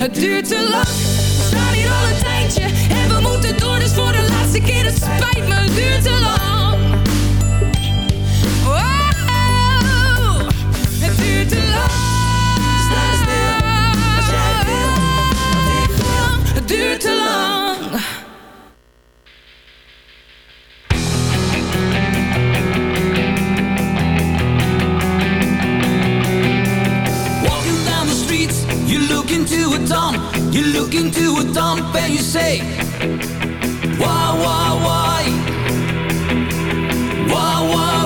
Het duurt te lang, we staan hier al een tijdje. En we moeten door, dus voor de laatste keer, het spijt me, het duurt te lang. Duurt te lang. Walking you look into a dump and you say, why, why, why? Why, why,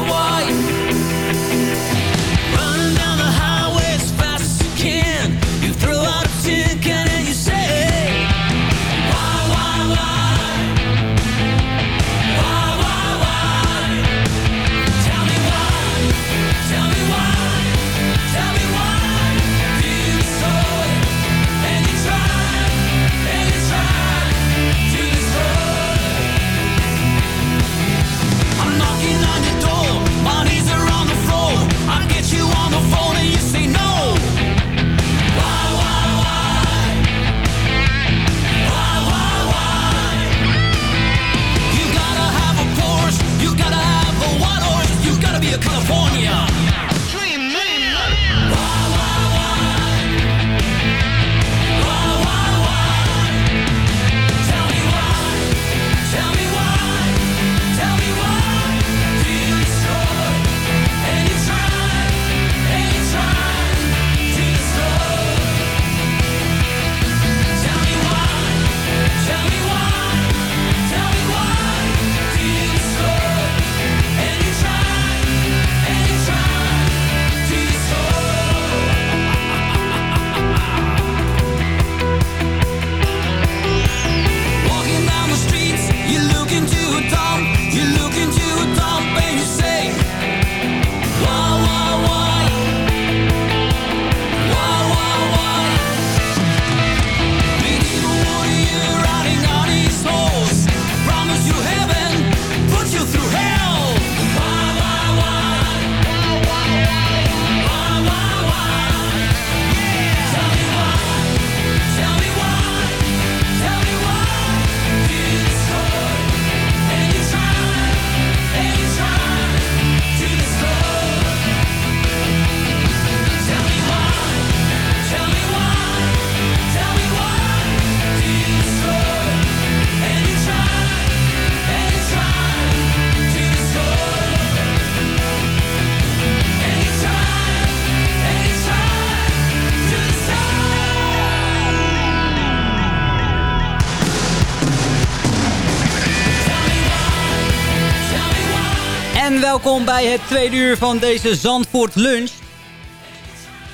welkom bij het tweede uur van deze Zandvoort Lunch.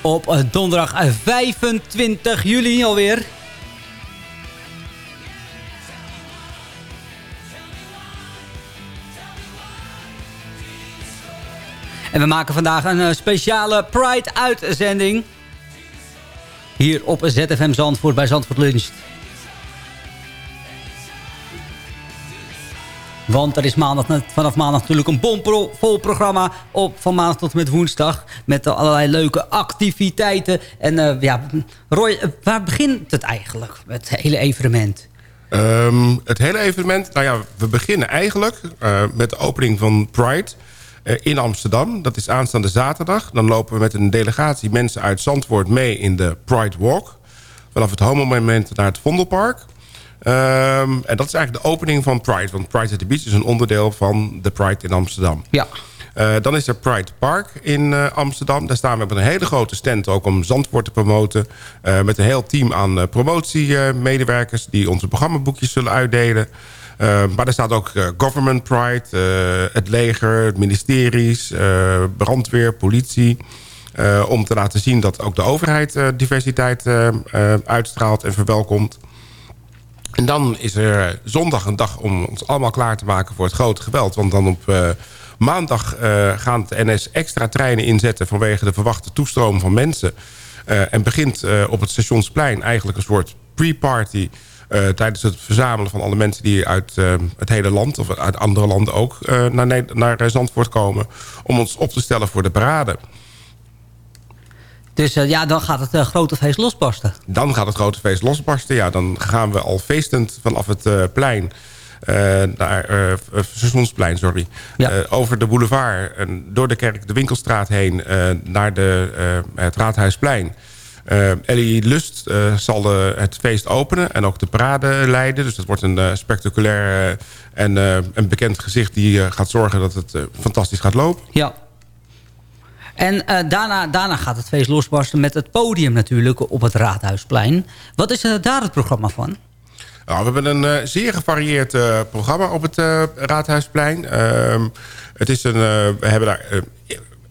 Op eh, donderdag 25 eh, juli alweer. En we maken vandaag een eh, speciale Pride-uitzending. Hier op ZFM Zandvoort bij Zandvoort Lunch. Want er is maandag, vanaf maandag natuurlijk een bomvol programma op van maandag tot en met woensdag. Met allerlei leuke activiteiten. En uh, ja, Roy, eh, waar begint het eigenlijk, het hele evenement? Um, het hele evenement, nou ja, we beginnen eigenlijk uh, met de opening van Pride in Amsterdam. Dat is aanstaande zaterdag. Dan lopen we met een delegatie mensen uit Zandvoort mee in de Pride Walk. Vanaf het homo-moment naar het Vondelpark. Um, en dat is eigenlijk de opening van Pride. Want Pride at the Beach is een onderdeel van de Pride in Amsterdam. Ja. Uh, dan is er Pride Park in uh, Amsterdam. Daar staan we met een hele grote stand ook om Zandvoort te promoten. Uh, met een heel team aan promotiemedewerkers... die onze programmaboekjes zullen uitdelen. maar er staat ook Government Pride, het leger, het ministeries... brandweer, politie... om te laten zien dat ook de overheid diversiteit uitstraalt en verwelkomt. En dan is er zondag een dag om ons allemaal klaar te maken voor het grote geweld. Want dan op maandag gaan de NS extra treinen inzetten... vanwege de verwachte toestroom van mensen. en begint op het Stationsplein eigenlijk een soort pre-party... Tijdens het verzamelen van alle mensen die uit het hele land... of uit andere landen ook naar, naar Zandvoort komen... om ons op te stellen voor de parade. Dus ja, dan gaat het grote feest losbarsten. Dan gaat het grote feest losbarsten, ja. Dan gaan we al feestend vanaf het plein... naar Stationsplein, sorry. Ja. over de boulevard, en door de kerk, de winkelstraat heen... naar de, het Raadhuisplein... Uh, Ellie Lust uh, zal uh, het feest openen en ook de parade leiden. Dus dat wordt een spectaculair en een bekend gezicht... die gaat zorgen dat het fantastisch gaat lopen. Ja. En daarna, daarna gaat het feest losbarsten met het podium natuurlijk op het Raadhuisplein. Wat is daar het programma van? Nou, we hebben een zeer gevarieerd programma op het Raadhuisplein. Ehm, het is een, we hebben daar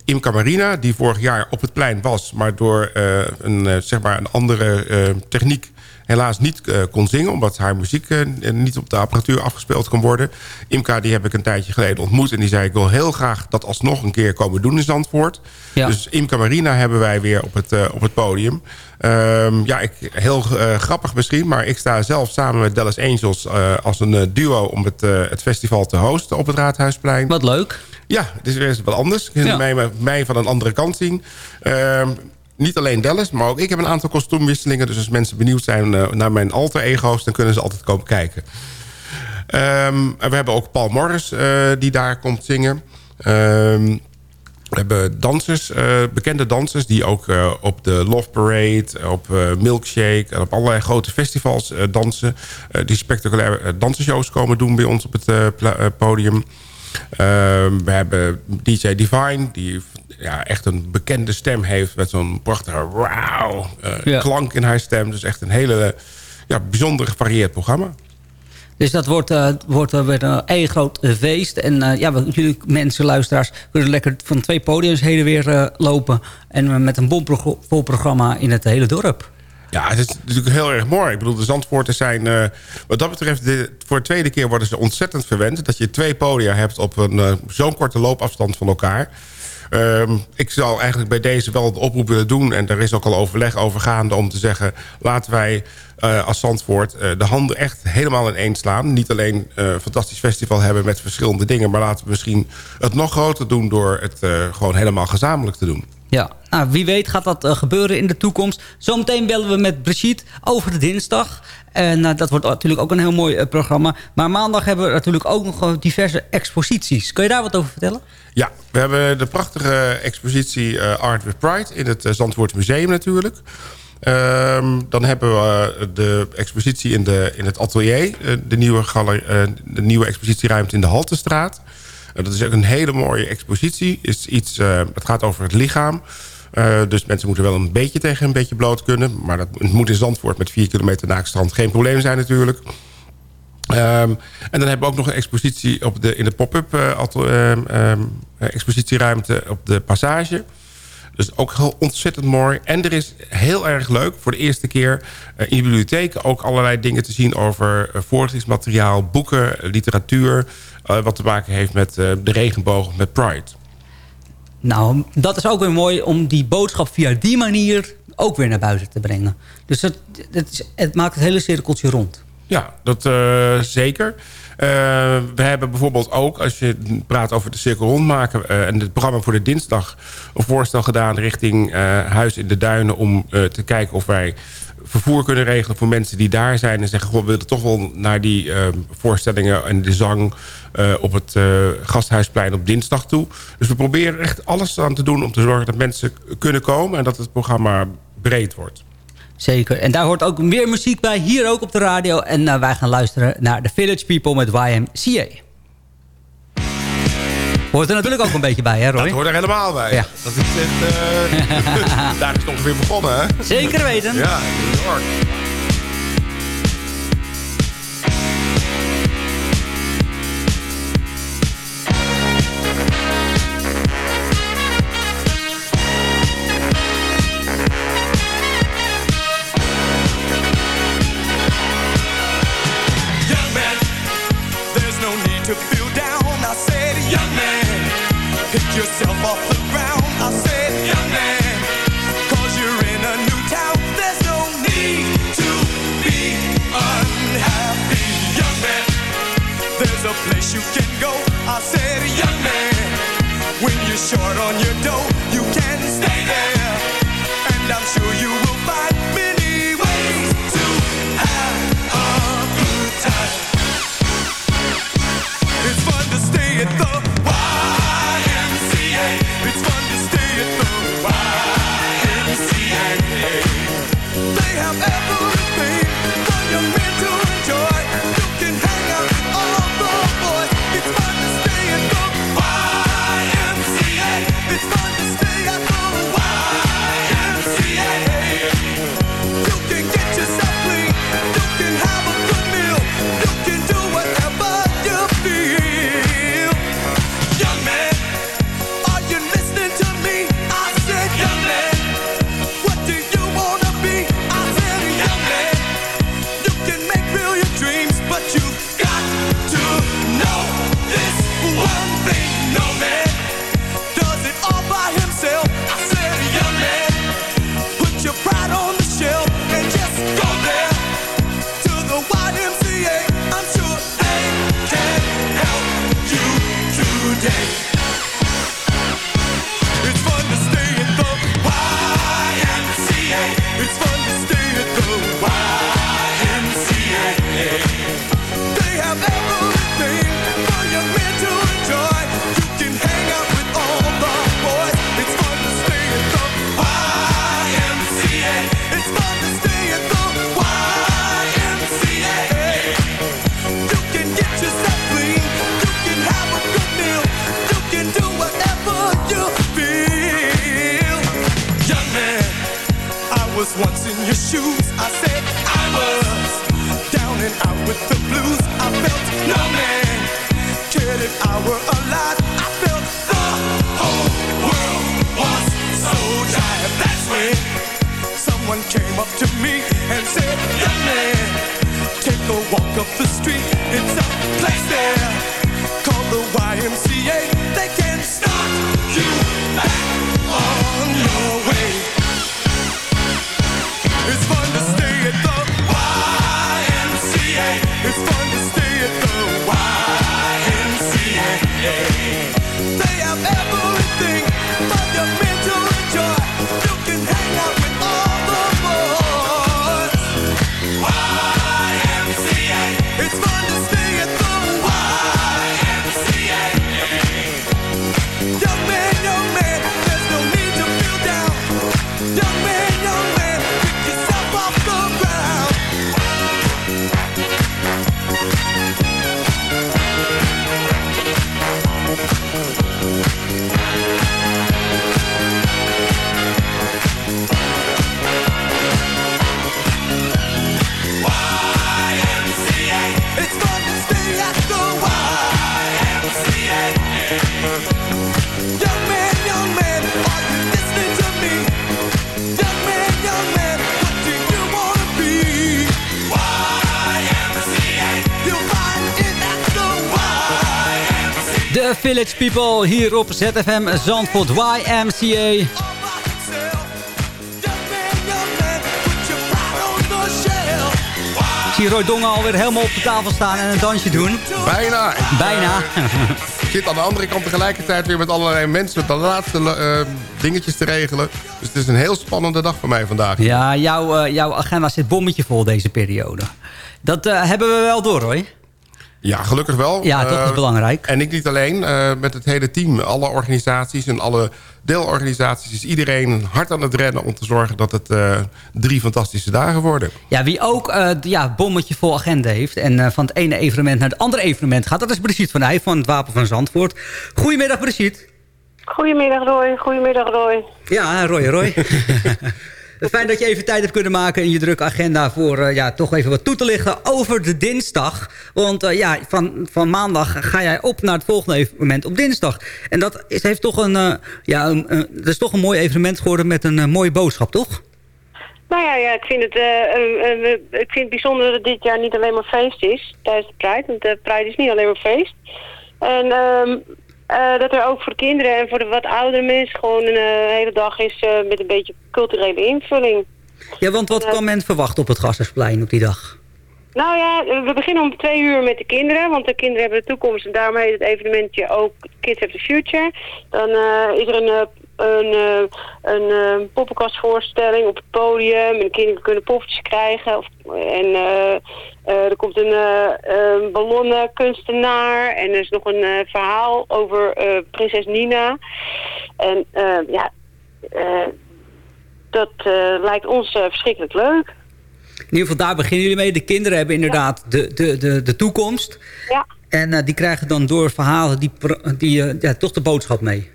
Imca Marina, die vorig jaar op het plein was... maar door een, zeg maar een andere techniek helaas niet kon zingen... omdat haar muziek niet op de apparatuur afgespeeld kon worden. Imca die heb ik een tijdje geleden ontmoet... en die zei ik wil heel graag dat alsnog een keer komen doen in Zandvoort. Ja. Dus Imca Marina hebben wij weer op het, op het podium. Um, ja, ik, heel grappig misschien... maar ik sta zelf samen met Dallas Angels als een duo... om het, het festival te hosten op het Raadhuisplein. Wat leuk. Ja, het is weer eens wat anders. Je ja. mij, mij van een andere kant zien. Uh, niet alleen Dallas, maar ook ik heb een aantal kostuumwisselingen. Dus als mensen benieuwd zijn uh, naar mijn alter ego's... dan kunnen ze altijd komen kijken. Um, we hebben ook Paul Morris uh, die daar komt zingen. Um, we hebben dansers, uh, bekende dansers... die ook op de Love Parade, op Milkshake... en op allerlei grote festivals dansen. die spectaculaire dansershows komen doen bij ons op het podium. Ehm, we hebben DJ Divine, die ja, echt een bekende stem heeft... met zo'n prachtige wow, uh, klank in haar stem. Dus echt een hele ja, bijzonder gevarieerd programma. Dus dat wordt, uh, wordt uh, weer een één groot feest. En ja, jullie mensen, luisteraars, kunnen lekker van twee podiums heen en weer lopen. En met een bomvol programma in het hele dorp. Ja, het is natuurlijk heel erg mooi. Ik bedoel, de Zandvoorten zijn... Wat dat betreft, de, voor de tweede keer worden ze ontzettend verwend... dat je twee podia hebt op een zo'n korte loopafstand van elkaar. Um, ik zou eigenlijk bij deze wel de oproep willen doen... en er is ook al overleg over gaande om te zeggen... laten wij uh, als Zandvoort de handen echt helemaal in één slaan. Niet alleen een fantastisch festival hebben met verschillende dingen... maar laten we misschien het nog groter doen... door het gewoon helemaal gezamenlijk te doen. Ja, nou, wie weet gaat dat gebeuren in de toekomst. Zometeen bellen we met Brigitte over de dinsdag. En dat wordt natuurlijk ook een heel mooi programma. Maar maandag hebben we natuurlijk ook nog diverse exposities. Kun je daar wat over vertellen? Ja, we hebben de prachtige expositie Art with Pride... in het Zandvoort Museum natuurlijk. Um, dan hebben we de expositie in, de, in het atelier. de, nieuwe de nieuwe expositieruimte in de Haltestraat. dat is ook een hele mooie expositie. Is iets, het gaat over het lichaam... Dus mensen moeten wel een beetje tegen een beetje bloot kunnen. Maar dat het moet in Zandvoort met 4 kilometer naakstrand geen probleem zijn natuurlijk. Um, en dan hebben we ook nog een expositie op de, in de pop-up um, expositieruimte op de Passage. Dus ook heel ontzettend mooi. En er is heel erg leuk voor de eerste keer uh, in de bibliotheek... ook allerlei dingen te zien over uh, voorlichtingsmateriaal, boeken, literatuur... wat te maken heeft met de regenboog, met Pride. Nou, dat is ook weer mooi om die boodschap via die manier ook weer naar buiten te brengen. Dus het, het, is, het maakt het hele cirkeltje rond. Ja, dat uh, zeker. Uh, we hebben bijvoorbeeld ook, als je praat over de cirkel rondmaken... Uh, en het programma voor de dinsdag... een voorstel gedaan richting Huis in de Duinen... om te kijken of wij vervoer kunnen regelen voor mensen die daar zijn... en zeggen, we willen toch wel naar die voorstellingen en de zang... Op het Gasthuisplein op dinsdag toe. Dus we proberen echt alles aan te doen om te zorgen dat mensen kunnen komen... en dat het programma breed wordt. Zeker. En daar hoort ook meer muziek bij, hier ook op de radio. En uh, wij gaan luisteren naar The Village People met YMCA. Hoort er natuurlijk ook een beetje bij, hè Roy? Dat hoort er helemaal bij. Ja. Dat is echt, daar is het ongeveer begonnen, hè? Zeker weten. Ja, New York. Deixa o Village People hier op ZFM Zandvoort YMCA. Ik zie Roy Dongen alweer helemaal op de tafel staan en een dansje doen. Bijna. Bijna. Ik zit aan de andere kant tegelijkertijd weer met allerlei mensen... met de laatste eh, dingetjes te regelen. Dus het is een heel spannende dag voor mij vandaag. Ja, jouw, eh, jouw agenda zit bommetje vol deze periode. Dat eh, hebben we wel door, hoor. Ja, gelukkig wel. Ja, dat is Eh, belangrijk. En ik niet alleen, eh, met het hele team. Alle organisaties en alle deelorganisaties... is iedereen hard aan het rennen om te zorgen dat het eh, drie fantastische dagen worden. Ja, wie ook eh, ja, bommetje vol agenda heeft... en eh, van het ene evenement naar het andere evenement gaat... dat is Brigitte van Heij van het Wapen van Zandvoort. Goedemiddag, Brigitte. Goedemiddag Roy, goedemiddag Roy. Ja, Roy, Roy. Fijn dat je even tijd hebt kunnen maken in je drukke agenda... voor eh, ja, toch even wat toe te lichten over de dinsdag. Want eh, ja, van, van maandag ga jij op naar het volgende evenement op dinsdag. En dat is, heeft toch een, eh, ja, een, dat is toch een mooi evenement geworden met een mooie boodschap, toch? Nou ja, ja ik, vind het, ik vind het bijzonder dat dit jaar niet alleen maar feest is tijdens de Pride. Want de Pride is niet alleen maar feest. En ehm, eh, dat er ook voor de kinderen en voor de wat oudere mensen gewoon een eh, hele dag is eh, met een beetje culturele invulling. Ja, want wat kan men verwachten op het Gasthuisplein op die dag? Nou ja, we beginnen om twee uur met de kinderen, want de kinderen hebben de toekomst en daarom heet het evenementje ook Kids have the Future. Dan is er een, een, eh, een eh, poppenkastvoorstelling op het podium en de kinderen kunnen poppetjes krijgen. Of, en eh, er komt een, een ballonnenkunstenaar en er is nog een verhaal over prinses Nina. En ja, dat lijkt ons verschrikkelijk leuk. In ieder geval, daar beginnen jullie mee. De kinderen hebben inderdaad de, de, de, de toekomst. Ja. En die krijgen dan door verhalen die, die ja, toch de boodschap mee.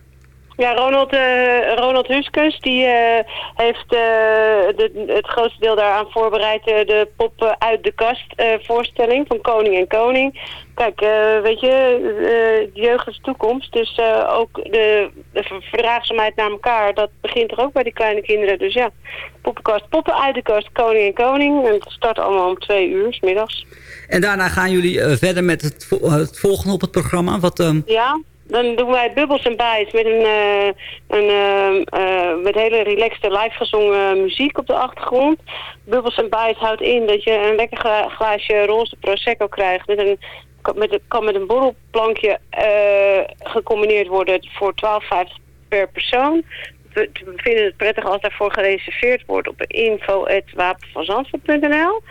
Ja, Ronald, eh, Ronald Huskes die eh, heeft eh, de, het grootste deel daaraan voorbereid. de poppen uit de kast voorstelling van Koning en Koning. Kijk, weet je, de jeugd is de toekomst. Dus ook de, de ver- verdraagzaamheid naar elkaar, dat begint er ook bij die kleine kinderen. Dus ja, poppenkast, poppen uit de kast, Koning en Koning. En het start allemaal om twee uur, 's middags. En daarna gaan jullie verder met het, het volgende op het programma. Wat, ehm, Ja, dan doen wij Bubbles en Bites met een, eh, een eh, met hele relaxte live gezongen muziek op de achtergrond. Bubbles en Bites houdt in dat je een lekker gla- glaasje roze prosecco krijgt met een met een, kan met een borrelplankje gecombineerd worden voor 12,50 per persoon. We, we vinden het prettig als daarvoor gereserveerd wordt op info.wapenvanzandvoort.nl.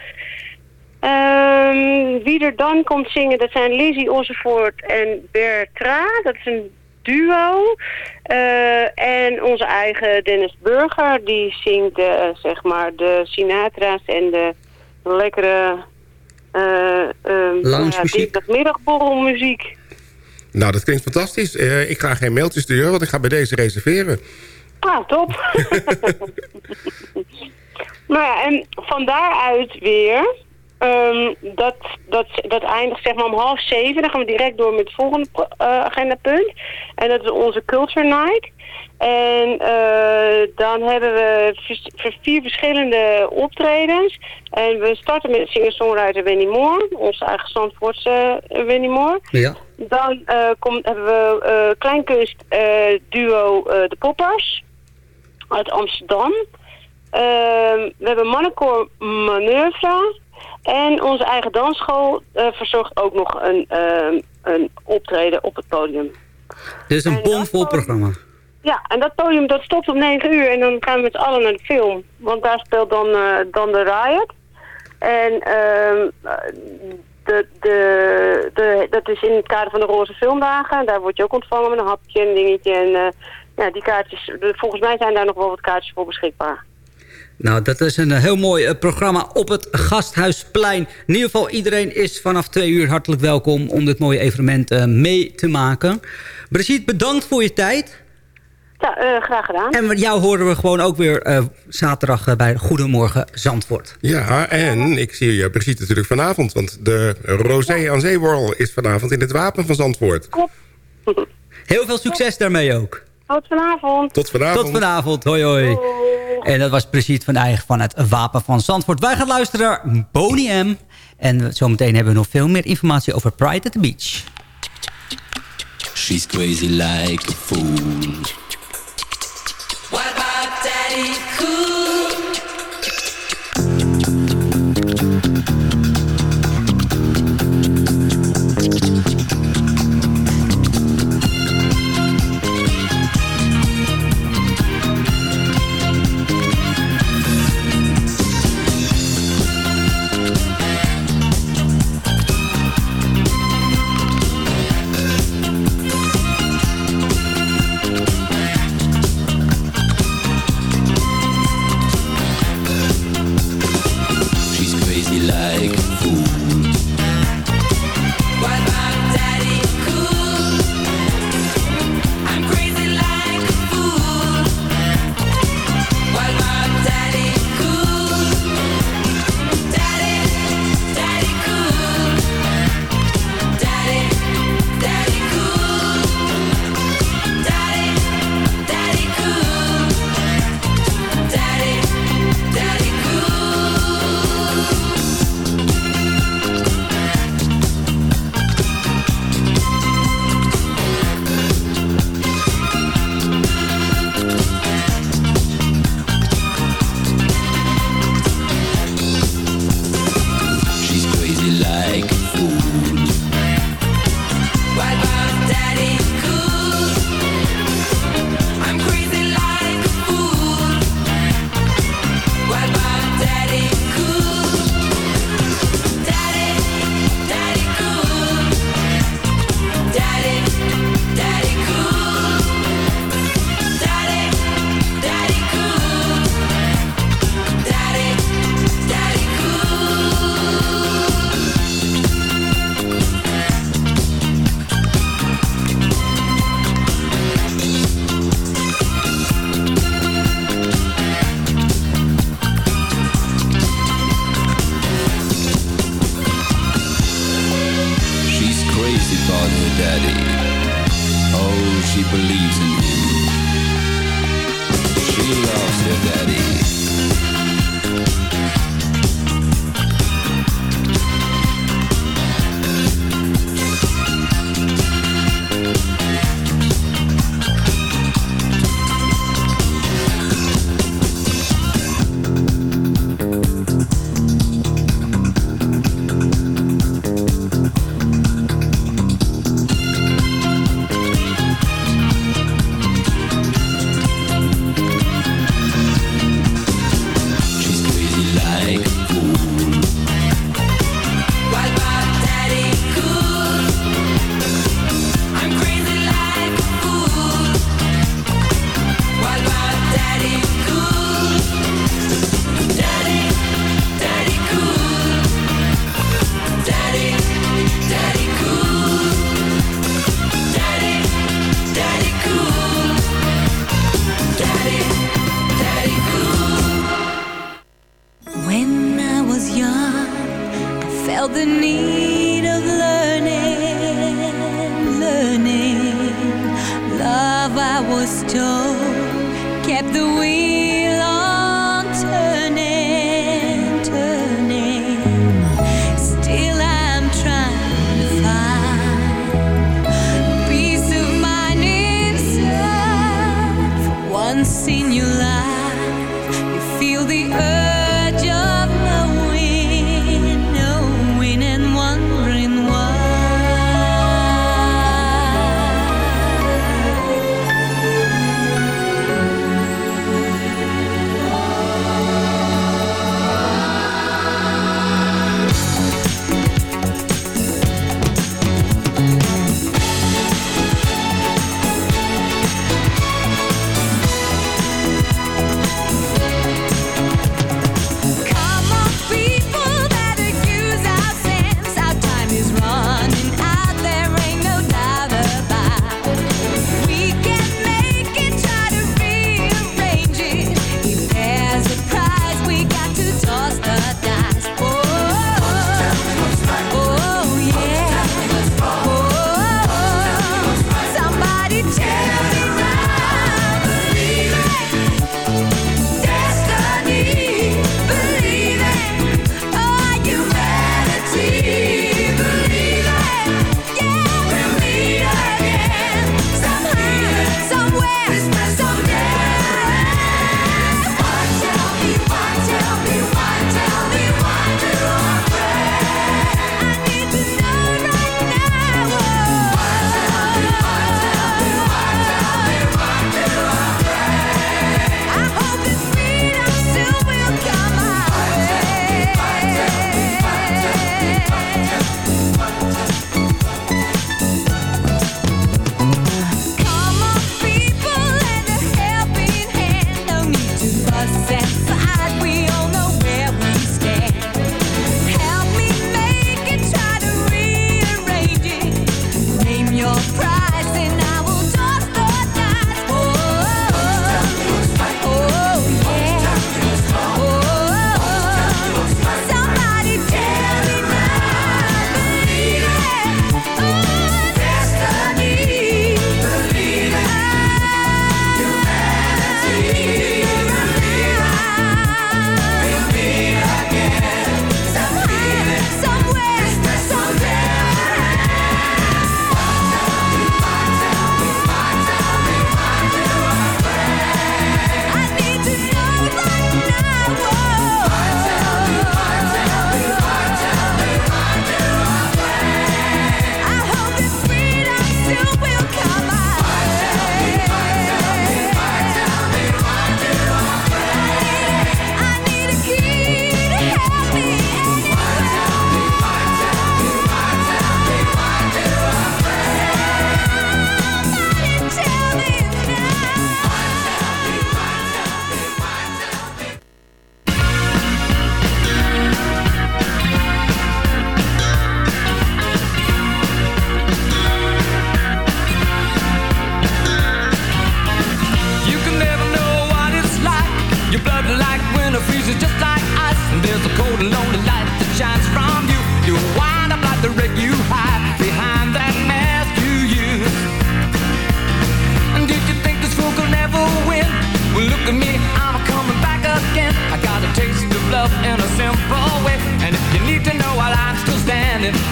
Ehm, wie er dan komt zingen, dat zijn Lizzie Ossevoort en Bertra. Dat is een duo. Eh, en onze eigen Dennis Burger, die zingt eh, zeg maar de Sinatra's en de lekkere ehm, Loungemuziek. ja, middagborrelmuziek. Nou, dat klinkt fantastisch. Ik ga geen mailtje sturen, want ik ga bij deze reserveren. Ah, top. nou ja, en van daaruit weer, ehm, dat, dat, dat eindigt zeg maar om half zeven. Dan gaan we direct door met het volgende uh, agendapunt. En dat is onze Culture Night. En uh, dan hebben we vier verschillende optredens. En we starten met singer-songwriter Wendy Moore, onze eigen Zandvoortse uh, Wendy Moore. Ja. Dan uh, komt, hebben we kleinkunst duo De Poppers uit Amsterdam. Ehm, we hebben mannenkoor Manoeuvre. En onze eigen dansschool uh, verzorgt ook nog een, uh, een optreden op het podium. Dus een bomvol programma. Ja, en dat podium dat stopt om 9 uur en dan gaan we met z'n allen naar de film. Want daar speelt dan, uh, dan de Riot. En uh, de, de, de, dat is in het kader van de Roze Filmdagen. Daar word je ook ontvangen met een hapje en een dingetje. En uh, ja, die kaartjes, volgens mij zijn daar nog wel wat kaartjes voor beschikbaar. Nou, dat is een heel mooi uh, programma op het Gasthuisplein. In ieder geval, iedereen is vanaf twee uur hartelijk welkom... om dit mooie evenement uh, mee te maken. Brigitte, bedankt voor je tijd. Ja, uh, graag gedaan. En jou horen we gewoon ook weer uh, zaterdag bij Goedemorgen Zandvoort. Ja, en ik zie je Brigitte natuurlijk vanavond. Want de Rosé aan Zeeworrel is vanavond in het Wapen van Zandvoort. Klopt. Heel veel succes daarmee ook. Tot vanavond. Tot vanavond. Tot vanavond. Hoi, hoi. hoi. En dat was Brigitte van Eigen van het Wapen van Zandvoort. Wij gaan luisteren naar Boney M. En zometeen hebben we nog veel meer informatie over Pride at the Beach. She's crazy like a fool. What about Daddy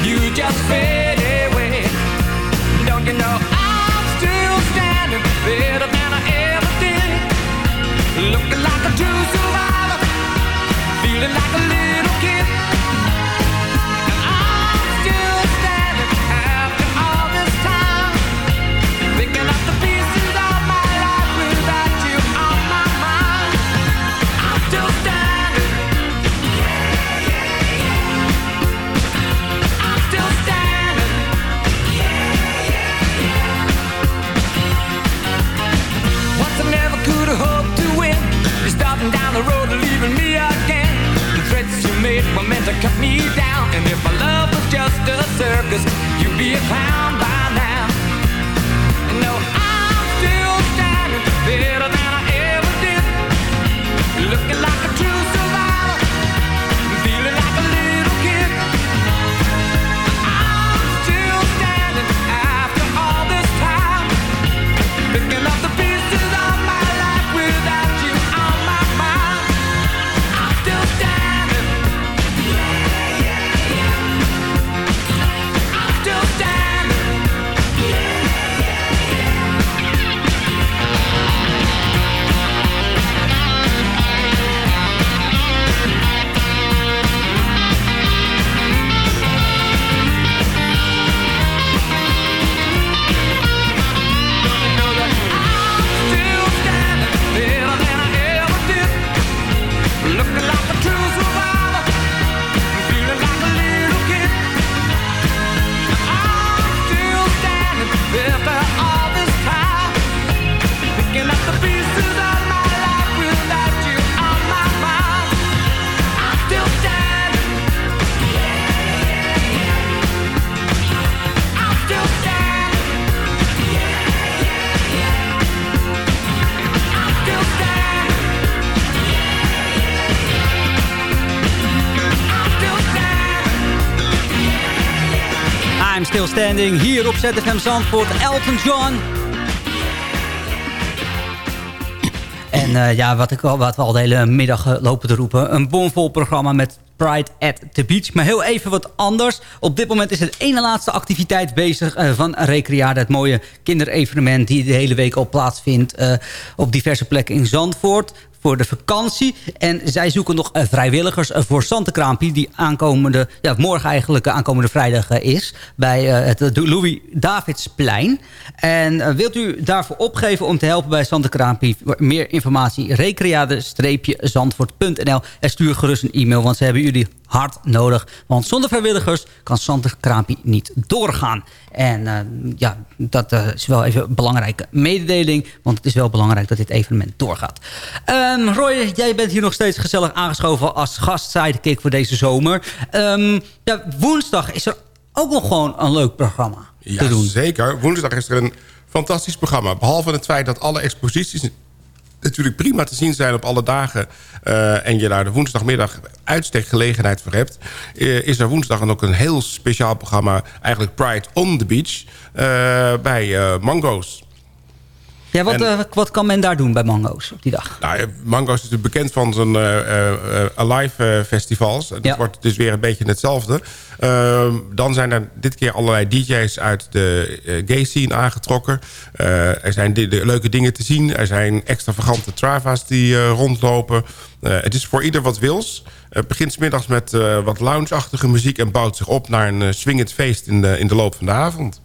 you just fade Hier op ZFM Zandvoort. Elton John. En eh, ja, wat, ik wat we al de hele middag eh, lopen te roepen. Een bomvol programma met Pride at the Beach. Maar heel even wat anders. Op dit moment is het ene laatste activiteit bezig eh, van Recreade. Het mooie kinderevenement die de hele week al plaatsvindt... op diverse plekken in Zandvoort voor de vakantie. En zij zoeken nog eh, vrijwilligers eh, voor Santekraampie... die aankomende, ja, morgen eigenlijk eh, aankomende vrijdag is... bij het Louis Davidsplein. En wilt u daarvoor opgeven om te helpen bij Santekraampie? Meer informatie, recreade-zandvoort.nl. En stuur gerust een e-mail, want ze hebben jullie hard nodig. Want zonder vrijwilligers kan Santekraampie niet doorgaan. En eh, ja, dat eh, is wel even een belangrijke mededeling. Want het is wel belangrijk dat dit evenement doorgaat. Ehm, Roy, jij bent hier nog steeds gezellig aangeschoven als gastsidekick voor deze zomer. Ehm, ja, woensdag is er ook nog gewoon een leuk programma te Ja, doen. zeker. Woensdag is er een fantastisch programma. Behalve het feit dat alle exposities natuurlijk prima te zien zijn op alle dagen... eh, en je daar de woensdagmiddag uitstek gelegenheid voor hebt... eh, is er woensdag dan ook een heel speciaal programma... eigenlijk Pride on the Beach eh, bij Mango's. Ja, wat, En- eh, wat kan men daar doen bij Mango's op die dag? Nou, eh, Mango's is natuurlijk bekend van zijn eh, Alive festivals. Dat Ja. wordt dus weer een beetje hetzelfde. Ehm, dan zijn er dit keer allerlei DJ's uit de gay scene aangetrokken. Er zijn de leuke dingen te zien. Er zijn extravagante trava's die rondlopen. Het is voor ieder wat wils. Het begint 's middags met wat lounge-achtige muziek... en bouwt zich op naar een swingend feest in de, in de loop van de avond.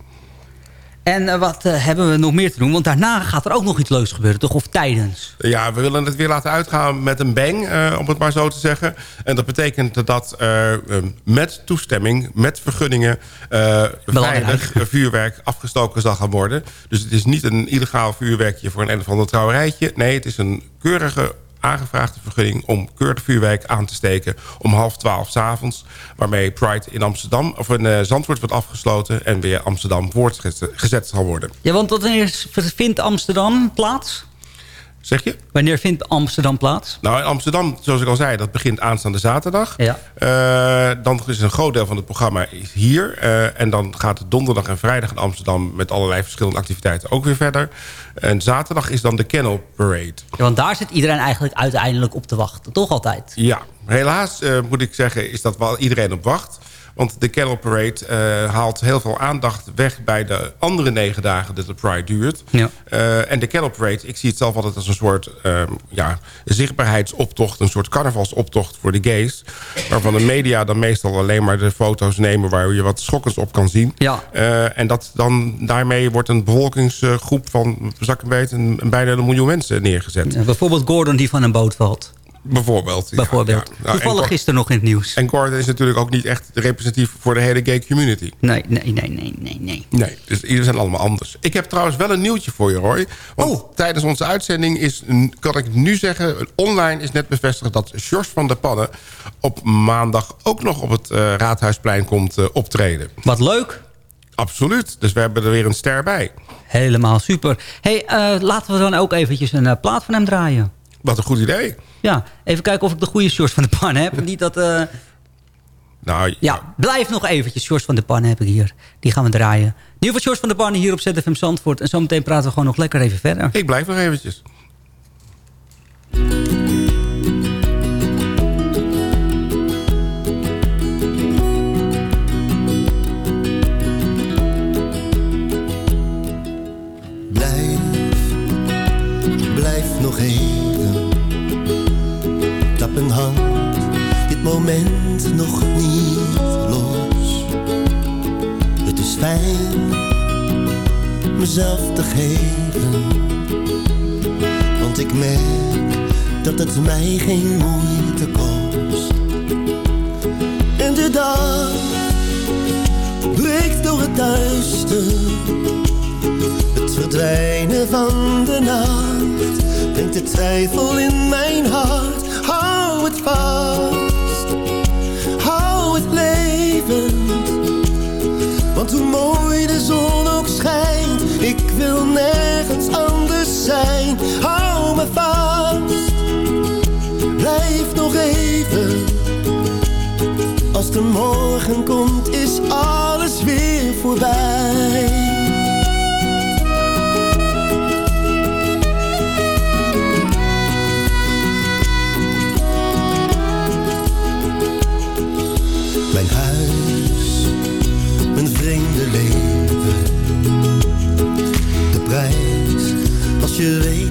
En eh, wat eh, hebben we nog meer te doen? Want daarna gaat er ook nog iets leuks gebeuren, toch? Of tijdens? Ja, we willen het weer laten uitgaan met een bang, eh, om het maar zo te zeggen. En dat betekent dat eh, met toestemming, met vergunningen... veilig vuurwerk afgestoken zal gaan worden. Dus het is niet een illegaal vuurwerkje voor een een of ander trouwerijtje. Nee, het is een keurige aangevraagde vergunning om keurig vuurwerk aan te steken om half twaalf avonds. Waarmee Pride in Amsterdam of in eh, Zandvoort wordt afgesloten en weer Amsterdam voortgezet zal worden. Ja, want wanneer vindt Amsterdam plaats? Zeg je? Wanneer vindt Amsterdam plaats? Nou, in Amsterdam, zoals ik al zei, dat begint aanstaande zaterdag. Ja. Eh, dan is een groot deel van het programma is hier. Eh, en dan gaat het donderdag en vrijdag in Amsterdam... met allerlei verschillende activiteiten ook weer verder. En zaterdag is dan de Kennel Parade. Ja, want daar zit iedereen eigenlijk uiteindelijk op te wachten. Toch altijd? Ja, helaas eh, moet ik zeggen is dat wel iedereen op wacht. Want de Cattle Parade eh, haalt heel veel aandacht weg... bij de andere negen dagen dat de Pride duurt. Ja. Eh, en de Cattle Parade, ik zie het zelf altijd als een soort ehm, ja, zichtbaarheidsoptocht... een soort carnavalsoptocht voor de gays. Waarvan de media dan meestal alleen maar de foto's nemen... waar je wat schokkends op kan zien. Ja. Eh, en dat dan daarmee wordt een bevolkingsgroep van... zak een beetje bijna een miljoen mensen neergezet. Ja, bijvoorbeeld Gordon die van een boot valt. Bijvoorbeeld. Bijvoorbeeld. ja. Nou, Toevallig gisteren nog in het nieuws. En Gordon is natuurlijk ook niet echt representatief voor de hele gay community. Nee, nee, nee, nee, nee, nee. Nee, dus ieder zijn allemaal anders. Ik heb trouwens wel een nieuwtje voor je, Roy. Want Oh. tijdens onze uitzending is, kan ik nu zeggen... online is net bevestigd dat George van der Pannen... op maandag ook nog op het eh, Raadhuisplein komt eh, optreden. Wat leuk. Absoluut. Dus we hebben er weer een ster bij. Helemaal super. hey, eh, laten we dan ook eventjes een plaat van hem draaien. Wat een goed idee. Ja, even kijken of ik de goede Sjors van de Pan heb. Niet dat... eh, Nou, Ja, blijf nog eventjes. Sjors van de Pan heb ik hier. Die gaan we draaien. Nieuw van Sjors van de Pan hier op ZFM Zandvoort. En zometeen praten we gewoon nog lekker even verder. ik blijf nog eventjes. Moment nog niet los. Het is fijn mezelf te geven. Want ik merk dat het mij geen moeite kost. En de dag breekt door het duister. Het verdwijnen van de nacht brengt de twijfel in mijn hart. Hou het vast, mooi de zon ook schijnt, ik wil nergens anders zijn. Hou me vast, blijf nog even. Als de morgen komt, is alles weer voorbij. Mijn huis, als je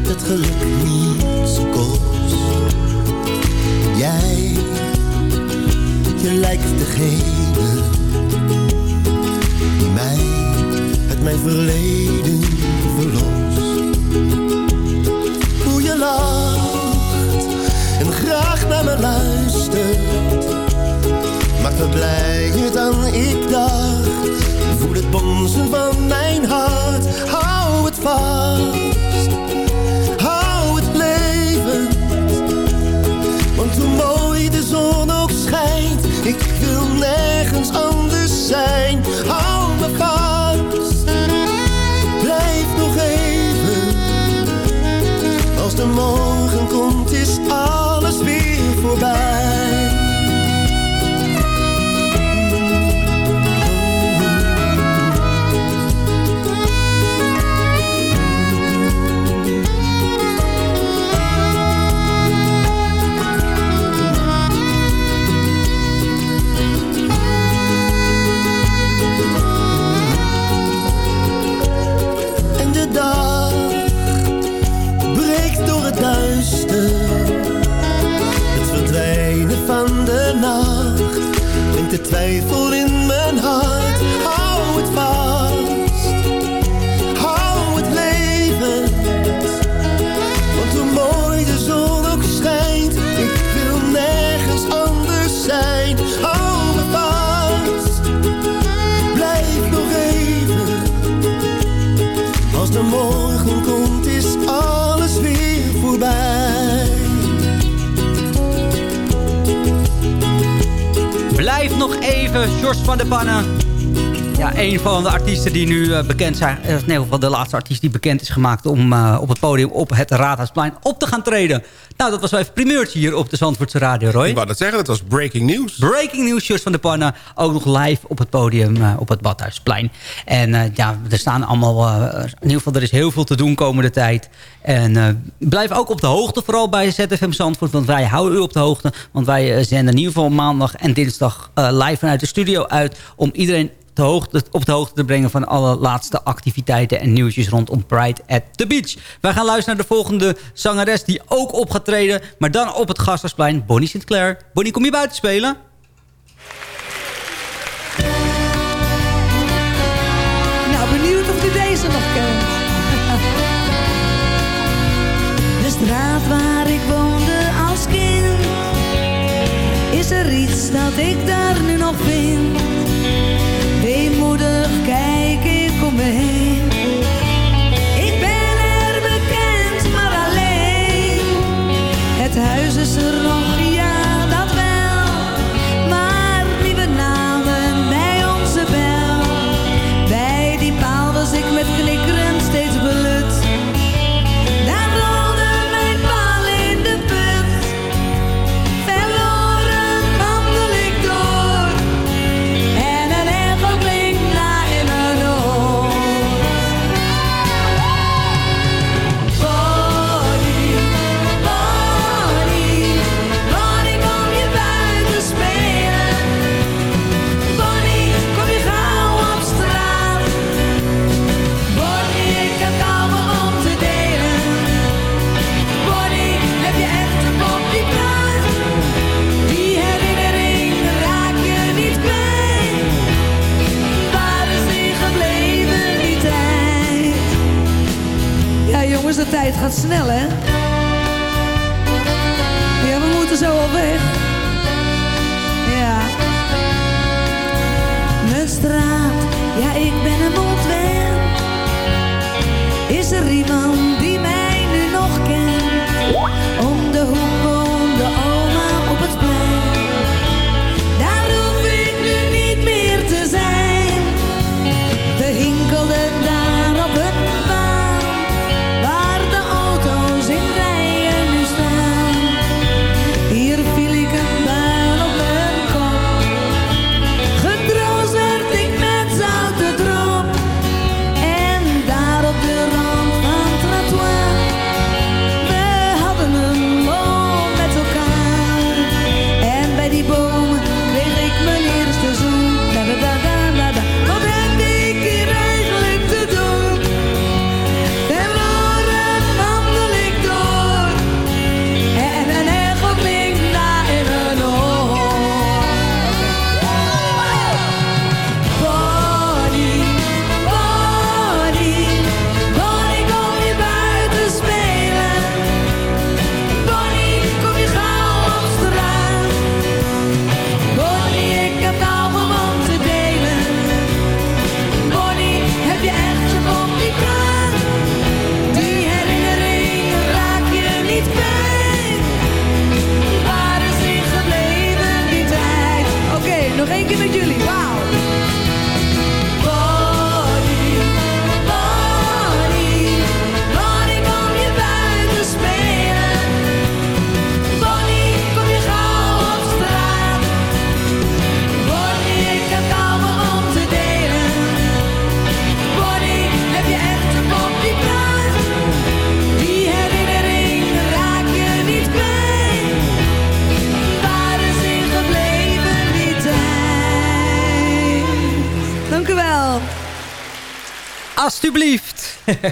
Even, Sjors van de Pannen. Ja, een van de artiesten die nu eh, bekend zijn... in ieder geval de laatste artiest die bekend is gemaakt... om eh, op het podium op het Raadhuisplein op te gaan treden. Nou, dat was wel even primeurtje hier op de Zandvoortse Radio, Roy. Ik wou dat zeggen, dat was breaking news. Breaking news, Jos van de Panna. Ook nog live op het podium eh, op het Badhuisplein. En ja, er staan allemaal... in ieder geval, er is heel veel te doen komende tijd. En blijf ook op de hoogte, vooral bij ZFM Zandvoort. Want wij houden u op de hoogte. Want wij zenden in ieder geval maandag en dinsdag live vanuit de studio uit... om iedereen te hoogte, op de hoogte te brengen van alle laatste activiteiten en nieuwtjes rondom Pride at the Beach. Wij gaan luisteren naar de volgende zangeres die ook op gaat treden, maar dan op het Gasthuisplein, Bonnie Sinclair. Bonnie, kom je buiten spelen? Nou, benieuwd of u deze nog kent. De straat waar ik woonde als kind. Is er iets dat ik daar nu nog vind? Kijk ik om me heen. Ik ben er bekend, maar alleen. Het huis is er snel, hè?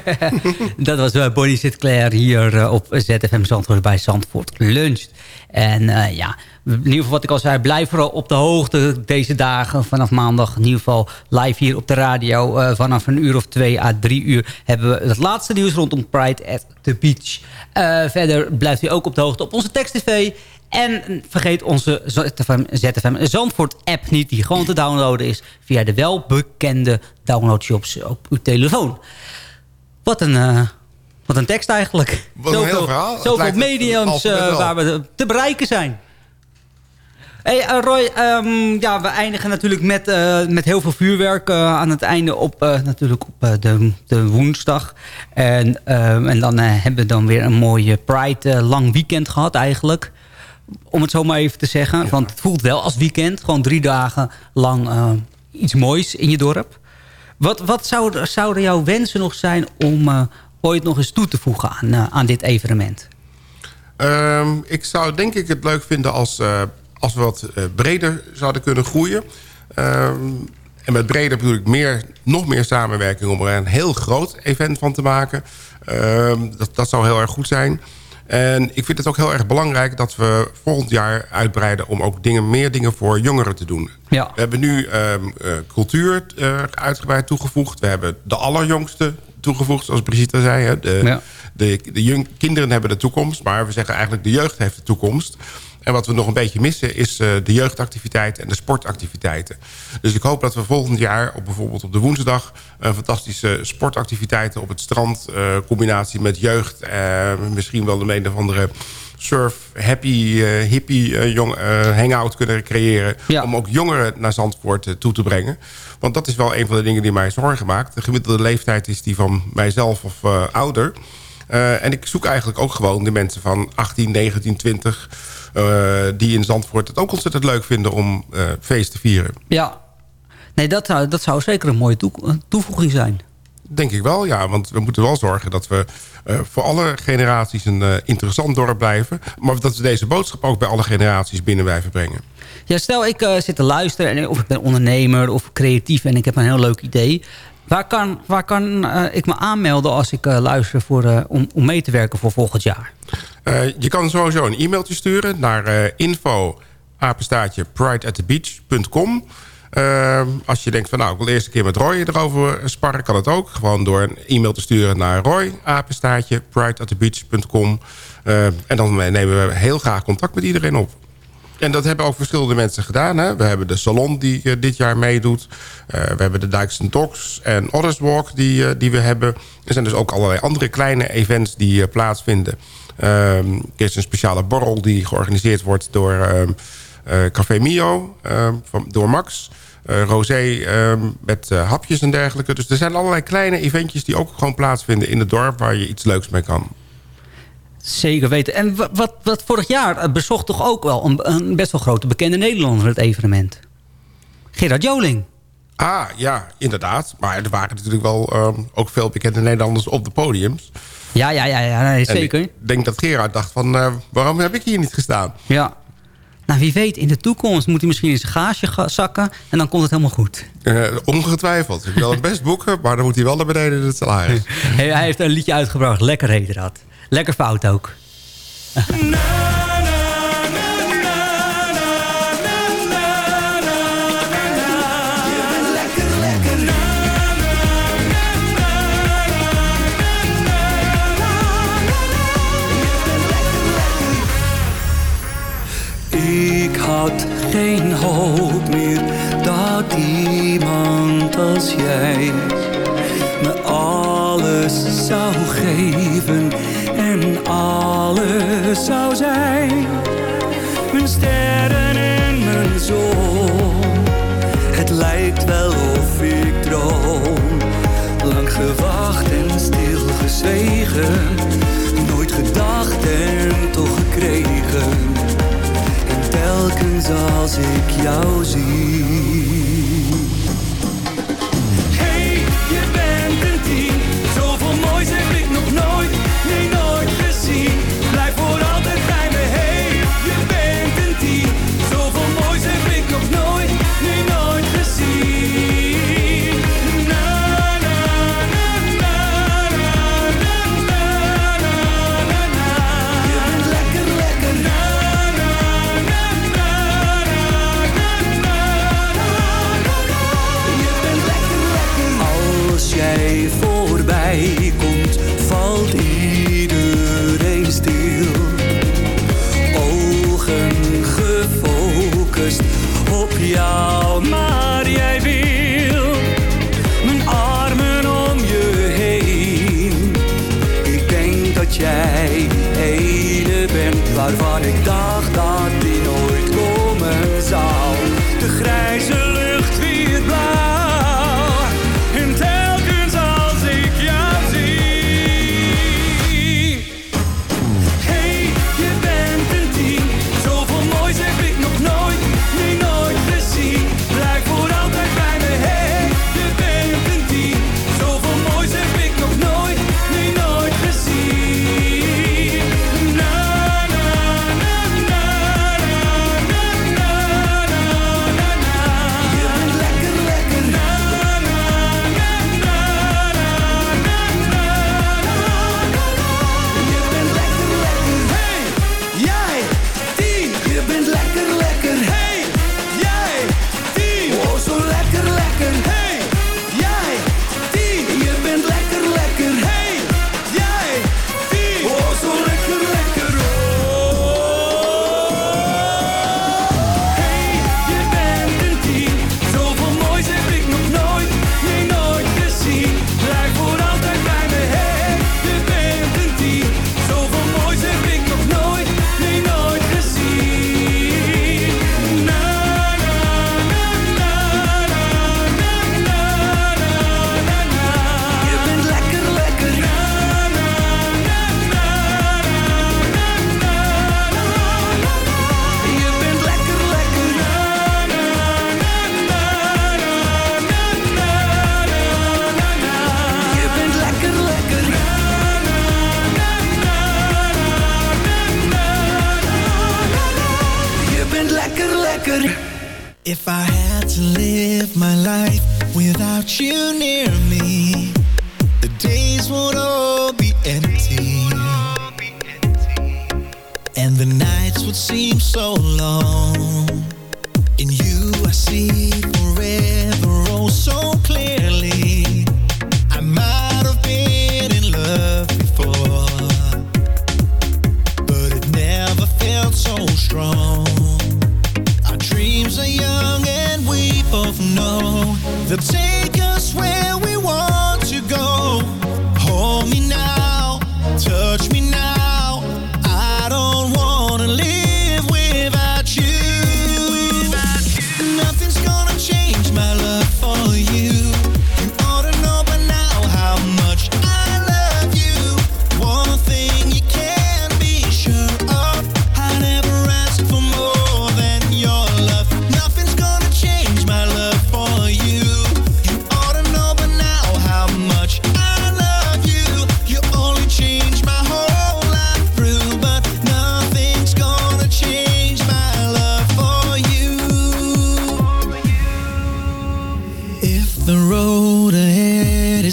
dat was uh, Bonnie Sinclair hier eh, op ZFM Zandvoort bij Zandvoort Lunch. En eh, ja, in ieder geval wat ik al zei, blijf vooral op de hoogte deze dagen. Vanaf maandag in ieder geval live hier op de radio. Eh, vanaf een uur of twee à drie uur hebben we het laatste nieuws rondom Pride at the Beach. Eh, verder blijft u ook op de hoogte op onze tekst-tv. En vergeet onze ZFM, ZFM Zandvoort app niet, die gewoon te downloaden is via de welbekende downloadshops op uw telefoon. Wat een, eh, wat een tekst eigenlijk. Wat een heel verhaal. Zoveel mediums wel. waar we te bereiken zijn. Hey, eh, Roy, ehm, ja, we eindigen natuurlijk met, met heel veel vuurwerk aan het einde op, natuurlijk op de, de woensdag. En, ehm, en dan hebben we dan weer een mooie Pride lang weekend gehad eigenlijk. Om het zo maar even te zeggen. Want het voelt wel als weekend. Gewoon drie dagen lang iets moois in je dorp. Wat, wat zou, zouden jouw wensen nog zijn om eh, ooit nog eens toe te voegen aan, eh, aan dit evenement? Ehm, ik zou denk ik het leuk vinden als, eh, als we wat breder zouden kunnen groeien. Ehm, en met breder bedoel ik meer, nog meer samenwerking om er een heel groot event van te maken. Ehm, dat, dat zou heel erg goed zijn. En ik vind het ook heel erg belangrijk dat we volgend jaar uitbreiden... om ook dingen, meer dingen voor jongeren te doen. Ja. We hebben nu ehm, eh, cultuur eh, uitgebreid toegevoegd. We hebben de allerjongste toegevoegd, zoals Brigitte zei. Hè. De, Ja. de, de jong- kinderen hebben de toekomst, maar we zeggen eigenlijk de jeugd heeft de toekomst. En wat we nog een beetje missen is eh, de jeugdactiviteiten en de sportactiviteiten. Dus ik hoop dat we volgend jaar, op bijvoorbeeld op de woensdag... een fantastische sportactiviteiten op het strand... eh, combinatie met jeugd, eh, misschien wel de een of andere surf, happy, hippie jong, hangout kunnen creëren... Ja. om ook jongeren naar Zandvoort toe te brengen. Want dat is wel een van de dingen die mij zorgen maakt. De gemiddelde leeftijd is die van mijzelf of ouder... En ik zoek eigenlijk ook gewoon de mensen van 18, 19, 20... eh, die in Zandvoort het ook ontzettend leuk vinden om eh, feest te vieren. Ja. Nee, dat zou, dat zou zeker een mooie toevoeging zijn. Denk ik wel, ja. Want we moeten wel zorgen dat we eh, voor alle generaties een interessant dorp blijven. Maar dat we deze boodschap ook bij alle generaties binnen blijven brengen. Ja, stel ik zit te luisteren en, of ik ben ondernemer of creatief en ik heb een heel leuk idee. Waar kan, waar kan ik me aanmelden als ik luister voor, om, om mee te werken voor volgend jaar? Eh, je kan sowieso een e-mailtje sturen naar eh, info. Eh, als je denkt van nou, ik wil eerst een keer met Roy erover sparren, kan het ook. Gewoon door een e-mail te sturen naar Roy, apenstaartje en dan nemen we heel graag contact met iedereen op. En dat hebben ook verschillende mensen gedaan. Hè? We hebben de Salon die eh, dit jaar meedoet. Eh, we hebben de Dykes Dogs en Others Walk die, eh, die we hebben. Er zijn dus ook allerlei andere kleine events die plaatsvinden. Ehm, er is een speciale borrel die georganiseerd wordt door ehm, eh, Café Mio, ehm, van, door Max. Rosé met hapjes en dergelijke. Dus er zijn allerlei kleine eventjes die ook gewoon plaatsvinden in het dorp... waar je iets leuks mee kan. Zeker weten. En wa- wat, wat vorig jaar eh, bezocht toch ook wel een, een best wel grote bekende Nederlander het evenement? Gerard Joling. Ah, ja, inderdaad. Maar er waren natuurlijk wel ehm, ook veel bekende Nederlanders op de podiums. Ja, ja, ja, ja nee, En zeker. ik denk dat Gerard dacht van, eh, waarom heb ik hier niet gestaan? Ja. Nou, wie weet, in de toekomst moet hij misschien in zijn gage ga- zakken... en dan komt het helemaal goed. Eh, ongetwijfeld. Ik wil het best boeken, maar dan moet hij wel naar beneden in het salaris. Hij, hij heeft een liedje uitgebracht. Lekker heette dat. Lekker fout ook. Ik had geen hoop meer dat iemand als jij me alles zou geven en alles zou zijn. Mijn sterren en mijn zon, het lijkt wel of ik droom. Lang gewacht en stilgezwegen, nooit gedacht en toch gekregen. En telkens als ik jou zie.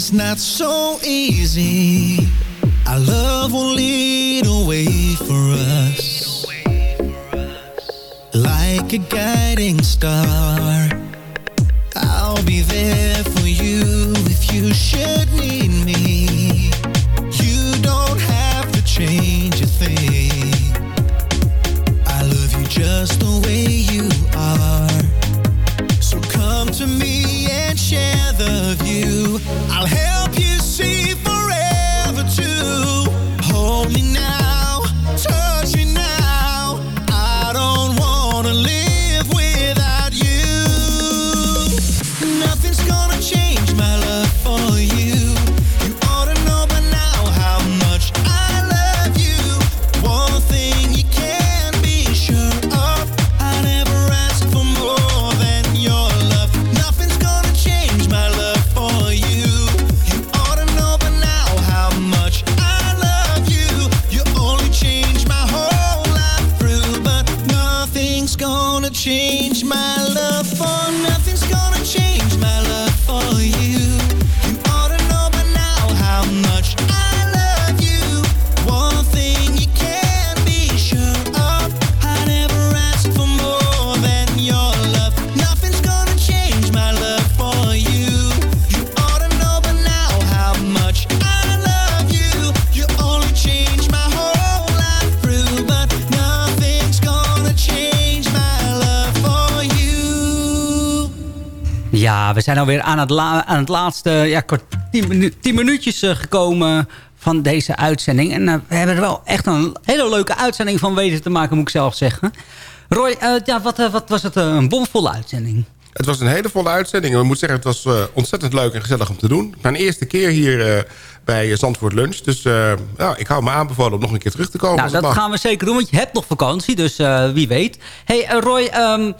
Is not so easy, our love will lead a way for us. Like a guiding star, I'll be there for you if you should zijn alweer aan het, la- aan het laatste ja, tien, minu- tien minuutjes eh, gekomen van deze uitzending. En eh, we hebben er wel echt een hele leuke uitzending van weten te maken, moet ik zelf zeggen. Roy, eh, ja, wat, wat was het? een bomvolle uitzending. Het was een hele volle uitzending. En ik moet zeggen, het was ontzettend leuk en gezellig om te doen. Mijn eerste keer hier bij Zandvoort Lunch. Dus nou, ik hou me aanbevolen om nog een keer terug te komen. Nou, dat gaan we zeker doen, want je hebt nog vakantie, dus wie weet. hey, Roy, ehm,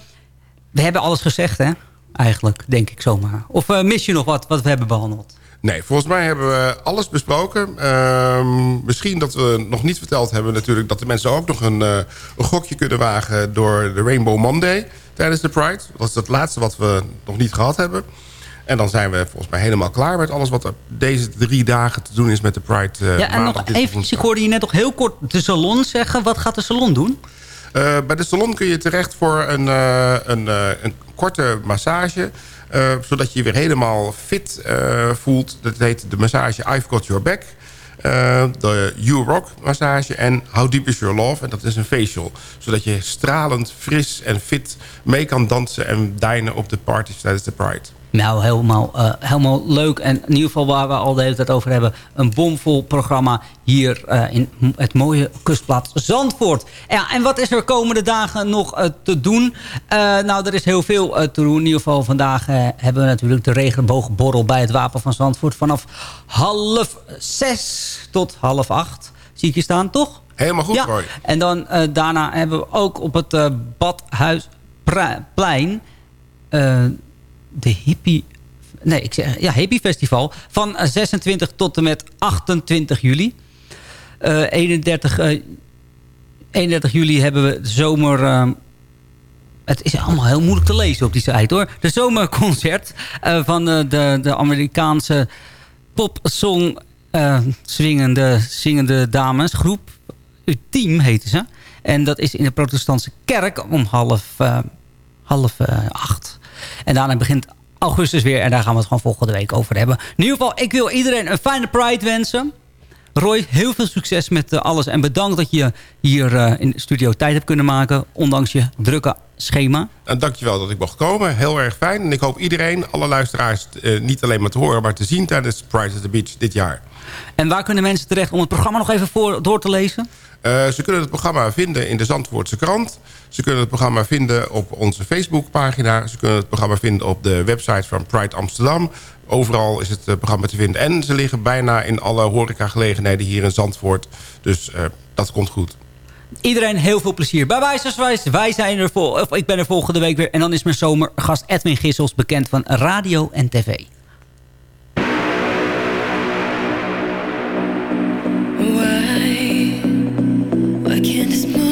we hebben alles gezegd, hè? Eigenlijk, denk ik zomaar. Of eh, mis je nog wat, wat we hebben behandeld? Nee, volgens mij hebben we alles besproken. Ehm, misschien dat we nog niet verteld hebben natuurlijk... dat de mensen ook nog een, eh, een gokje kunnen wagen... door de Rainbow Monday tijdens de Pride. Dat is het laatste wat we nog niet gehad hebben. En dan zijn we volgens mij helemaal klaar met alles... wat er deze drie dagen te doen is met de Pride. eh, ja, en nog even, ik hoorde je net nog heel kort de salon zeggen. Wat gaat de salon doen? Eh, bij de salon kun je terecht voor een, eh, een, eh, een korte massage. zodat je je weer helemaal fit voelt. Dat heet de massage I've Got Your Back. Eh, de You Rock massage en How Deep Is Your Love. En dat is een facial. Zodat je stralend, fris en fit mee kan dansen en dijnen op de parties tijdens de Pride. Nou, helemaal, eh, helemaal leuk. En in ieder geval waar we al de hele tijd over hebben... een bomvol programma hier eh, in het mooie kustplaats Zandvoort. Ja, en wat is er komende dagen nog eh, te doen? Nou, er is heel veel te doen. In ieder geval vandaag hebben we natuurlijk de regenboogborrel... bij het Wapen van Zandvoort vanaf half zes tot half acht. Zie ik je staan, toch? Helemaal goed, ja. Roy. En dan daarna hebben we ook op het Badhuisplein... eh, de hippie... Nee, ik zeg, ja, hippie festival. Van eh, 26 tot en met 28 juli. Eh 31, eh, 31 juli hebben we de zomer... eh, het is allemaal heel moeilijk te lezen op die site hoor. De zomerconcert eh, van eh, de, de Amerikaanse popsong eh swingende, zingende damesgroep. Ultiem heette ze. En dat is in de protestantse kerk om half, eh, half eh, acht. En daarna begint augustus weer. En daar gaan we het gewoon volgende week over hebben. In ieder geval, ik wil iedereen een fijne Pride wensen. Roy, heel veel succes met eh, alles. En bedankt dat je hier eh, in de studio tijd hebt kunnen maken. Ondanks je drukke schema. En dankjewel dat ik mocht komen. Heel erg fijn. En ik hoop iedereen, alle luisteraars... eh, niet alleen maar te horen, maar te zien tijdens Pride at the Beach dit jaar. En waar kunnen mensen terecht om het programma nog even voor, door te lezen? Eh, ze kunnen het programma vinden in de Zandvoortse krant. Ze kunnen het programma vinden op onze Facebookpagina. Ze kunnen het programma vinden op de website van Pride Amsterdam. Overal is het eh, programma te vinden. En ze liggen bijna in alle horecagelegenheden hier in Zandvoort. Dus eh, dat komt goed. Iedereen heel veel plezier. Bij Wijzerswijs, wij zijn er vol, of ik ben er volgende week weer. En dan is mijn zomergast Edwin Gissels bekend van radio en tv. I can't smile.